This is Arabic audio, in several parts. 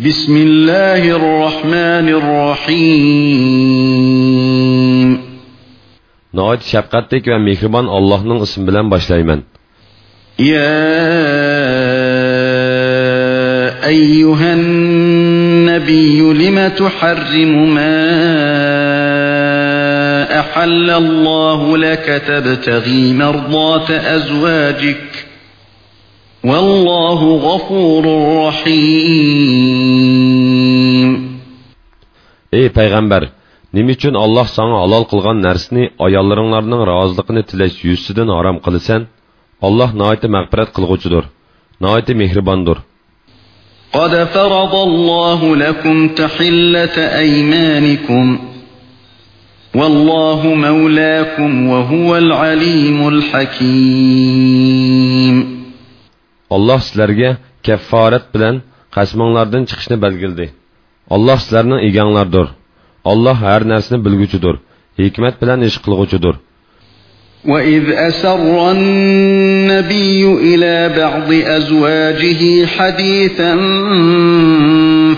بسم الله الرحمن الرحيم şəfqətlik və mehriban Allah'ın ismi bilan başlayman. يا أيها النبي لم تحرم ما أحل الله لك تبتغي مرضات أزواجك والله غفور رحيم Ey payg'ambar, nima uchun Alloh senga halol qilgan narsani ayollaringlarning roziligini tilash yuzidan harom qilasan? Alloh nihoyat mag'firat qilg'uchidir, nihoyat mehribondir. قد فرض الله لكم تحلة أيمانكم والله مولاكم وهو العليم الحكيم Alloh sizlarga kafforat bilan qasmonglardan chiqishni belgildi. Alloh sizlarning eganglardir. Alloh har narsani bilguchidir, hikmat bilan ish qilg'uchidir. وإذ أسر النبي إلى بعض أزواجه حديثا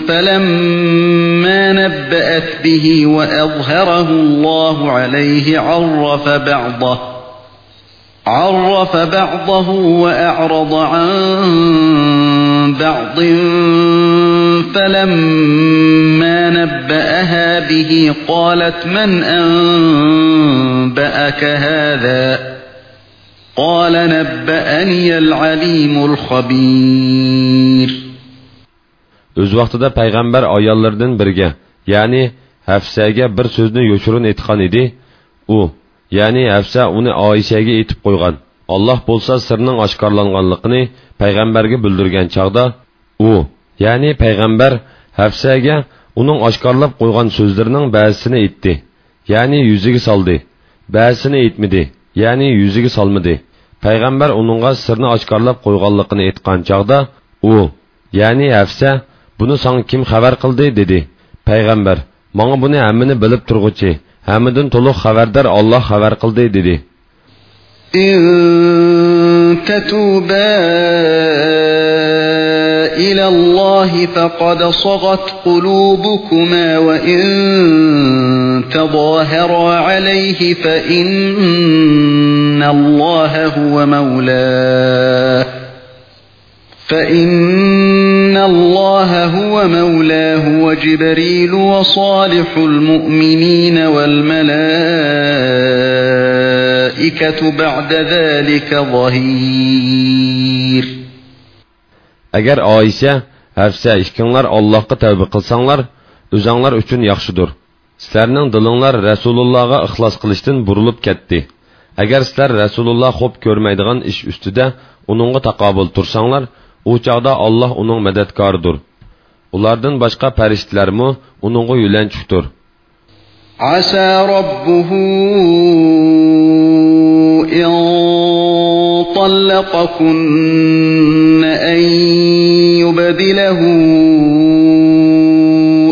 فلما نبأت به وأظهره الله عليه عرف بعضه عرف بعضه وأعرض عن بعض فلما نبأها به قالت من أنبأك هذا قال نبأني العليم الخبير O'z vaqtida payg'ambar ayollaridan biriga, ya'ni Hafsaga bir so'zni yo'shirin aytgan edi. U, ya'ni Hafsa uni Oishaga aytib qo'ygan. Alloh bo'lsa sirning oshkorlanganligini payg'ambarga bildirgan chaqda, u, ya'ni payg'ambar Hafsaga uning oshkorlab qo'ygan so'zlarining ba'zisini aytdi, ya'ni yuziga soldi. Ba'zisini aytmadi, ya'ni yuziga solmadi. Payg'ambar uningga sirni oshkorlab qo'yganligini aytgan chaqda, u, ya'ni Hafsa buni sana kim xabar qildi dedi payg'ambar manga buni hammani bilib turg'uchi hammadan to'liq xabardor olloh xabar qildi dedi. إن تتوبا إلى الله فقد صغت قلوبكما وإن تظاهرا عليه فإن الله هو مولاه. فإن الله هو مولاه وجبريل وصالح المؤمنين والملائكة بعد ذلك ظهير agar oysha hafsa ikkinglar allohga tavba qilsanglar o'zanglar uchun yaxshidir sizlarning dilinglar rasulullohga ixlos qilishdan burilib ketdi agar sizlar rasululloh xo'p ko'rmaydigan ish ustida uningga taqobil tursanglar u chog'da olloh uning madadkoridir ulardan boshqa farishtalarmi uningga yulanchiqdir عسى ربه إن طلقكن أن يبدله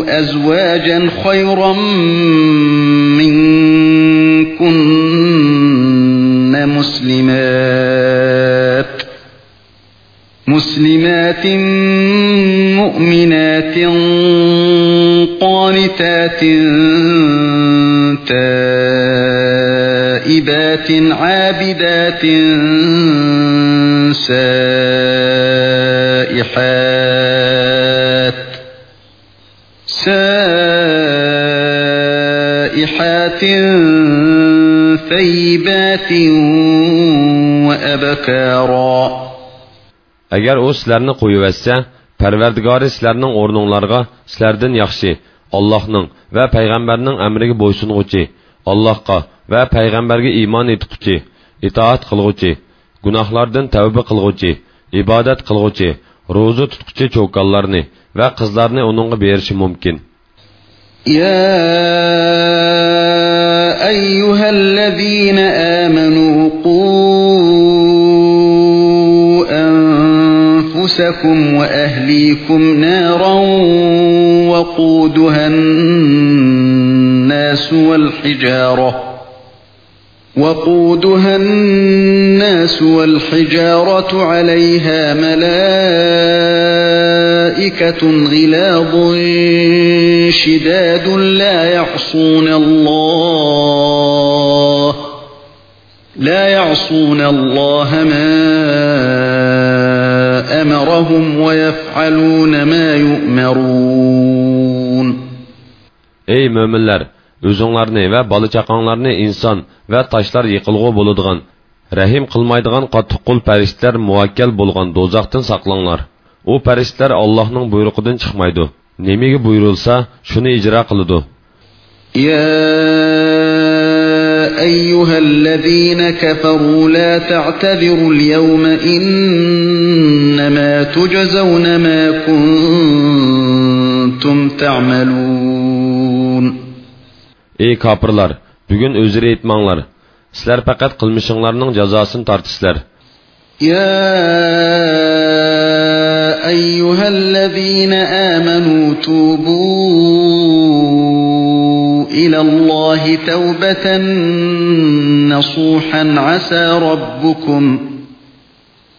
أزواجا خيرا منكن مسلمات مسلمات مؤمنات قانتات تائبات عابدات سائحات سائحات ثيبات وأبكارا agar u sizlarni qo'yiversa parvardigori sizlarning o'rninglarga sizlardan yaxshi allohning va payg'ambarning amriga bo'ysung'uchi allohga va payg'ambarga iymon etguchi itoat qilg'uchi gunohlardan tavba qilg'uchi ibodat qilg'uchi ro'za tutguchi cho'konlarni va qizlarni uningga berishi mumkin يا أيها الذين آمنوا قوا أنفسكم وأهليكم نارا وقودها الناس والحجارة وقودها الناس والحجارة عليها ملائكة غلاظ شداد لا يعصون الله لا يعصون الله ما أمرهم ويفعلون ما يؤمرون Ey möminlər, o'zinglarni va bola chaqanglarni inson va toshlar yiqilg'u bo'ladigan rahim qilmaydigan qattiqqo'l farishtalar muvakkal bo'lgan do'zaxdan saqlanglar u farishtalar allohning buyruqidan chiqmaydi nimaga buyurilsa shuni ijro qiladi أيها الذين كفروا لا تعتذروا اليوم إنما تجزون ما كنتم تعملون ey kofirlar bugun o'ziri aytmanglar sizlar faqat qilmishinglarning jazosini tortisizlar يا أيها الذين آمنوا توبوا إلى الله توبة نصوحا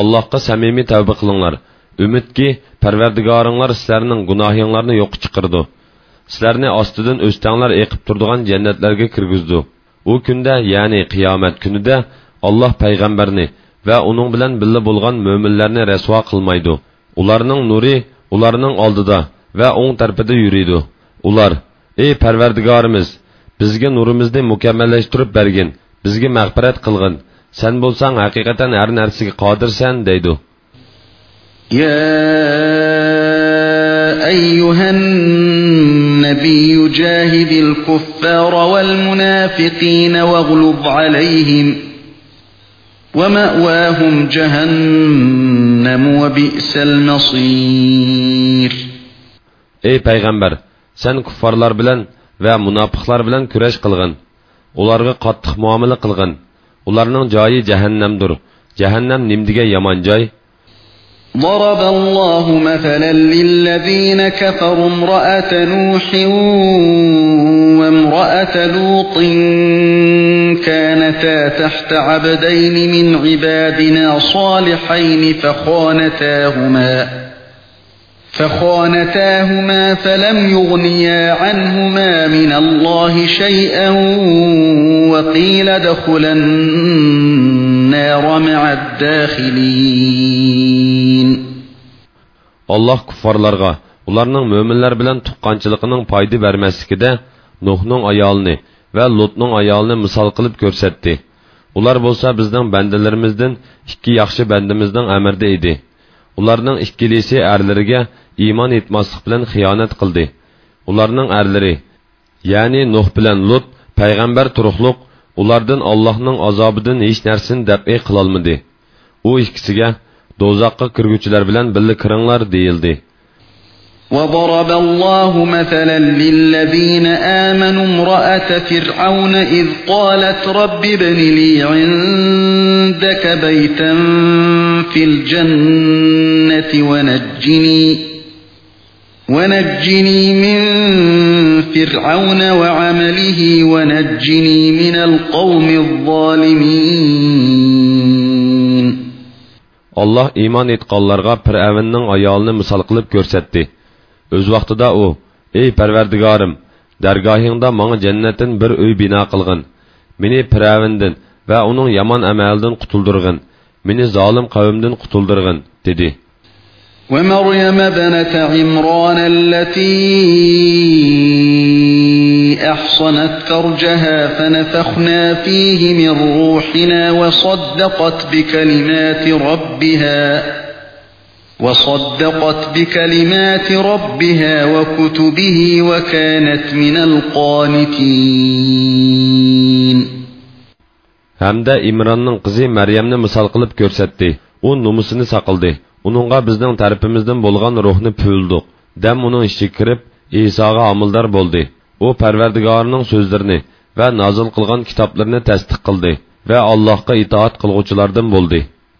Allahqa səmimi təvbə qılınlar. Ümid ki, Pərverdigarınlar sizlərinin günahlarını yox çıxırdı. Sizlərni astıdan östənlər eqib turduğan cənnətlərə kirgizdi. O gündə, yəni qiyamət günüdə Allah peyğəmbərini və onun bilan birlə bo'lgan möminlərni rəsva qılmaydı. Ularının nuri ularının aldıda və onun tərəfində yürüydi. Ular: "Ey Pərverdigarımız, bizga nurimizni mukammallaştirib bergin, bizga mag'firat qilgin." Sen bo'lsang haqiqatan har narsaga qodirsan deydi يا أيها النبي جاهد الكفار والمنافقين واغلظ عليهم ومأواهم جهنم وبئس المصير Ey payg'ambar sen kuffarlar bilan va munofiqlar bilan kurash qilg'in ularga qattiq muomala qilg'in ularning joyi jahannamdir jahannam nimdiga yomon joy ضرب الله مثلا للذين كفروا امرأة نوح وامرأة لوط كانتا تحت عبدين من عبادنا صالحين فخانتاهما. فخانتاهما فلم يغنيا عنهما من الله شيئا وقيل ادخلا النار مع الداخلين Allah kuffarlarga ularning mo'minlar bilan tuqqanchiligining foyda bermasligida Nuhning ayolini va Lutning ayolini misol qilib ko'rsatdi. Ular bo'lsa bizning bandalarimizdan ikki yaxshi bandimizning amirda edi. Ularning ikkilisi erlariga iymon etmaslik bilan xiyonat qildi. Ularning erlari, ya'ni Nuh bilan Lut payg'ambar turuqliq ulardan Allohning azobidan hech narsani dab'i qilolmadi. U ikkisiga do'zaxqa kirguvchilar bilan birga kiringlar deyildi. وضرب الله مثلا للذين آمنوا امرأة فرعون إذ قالت رب ابن لي عندك بيتا في الجنة ونجني ونجني من فرعون وعمله ونجني من القوم الظالمين Allah iymon etqanlarga Fir'avnning ayolini misol qilib ko'rsatdi. O'z vaqtida u: "Ey Parvardigorim, dargohingda menga jannatdan bir uy bino qilgin. meni piravindin va uning yomon amalidan qutuldirg'in meni zolim qavmdan qutuldirg'in dedi ومريم ابنة عمران التي أحصنت فرجها فنفخنا فيه من روحنا وصدقت بكلمات ربها وصدقت بكلمات ربها وكتبه وكانت من القانتين hamda imronning qizi maryamni misol qilib ko'rsatdi u nomusini saqildi uningga bizning tarafimizdan bo'lgan ruhni puldiq dam uning ichiga kirib isoga omildor bo'ldi u parvardigorining so'zlarini va nozil qilgan kitoblarini tasdiq qildi va allohga itoat qilg'uvchilardan bo'ldi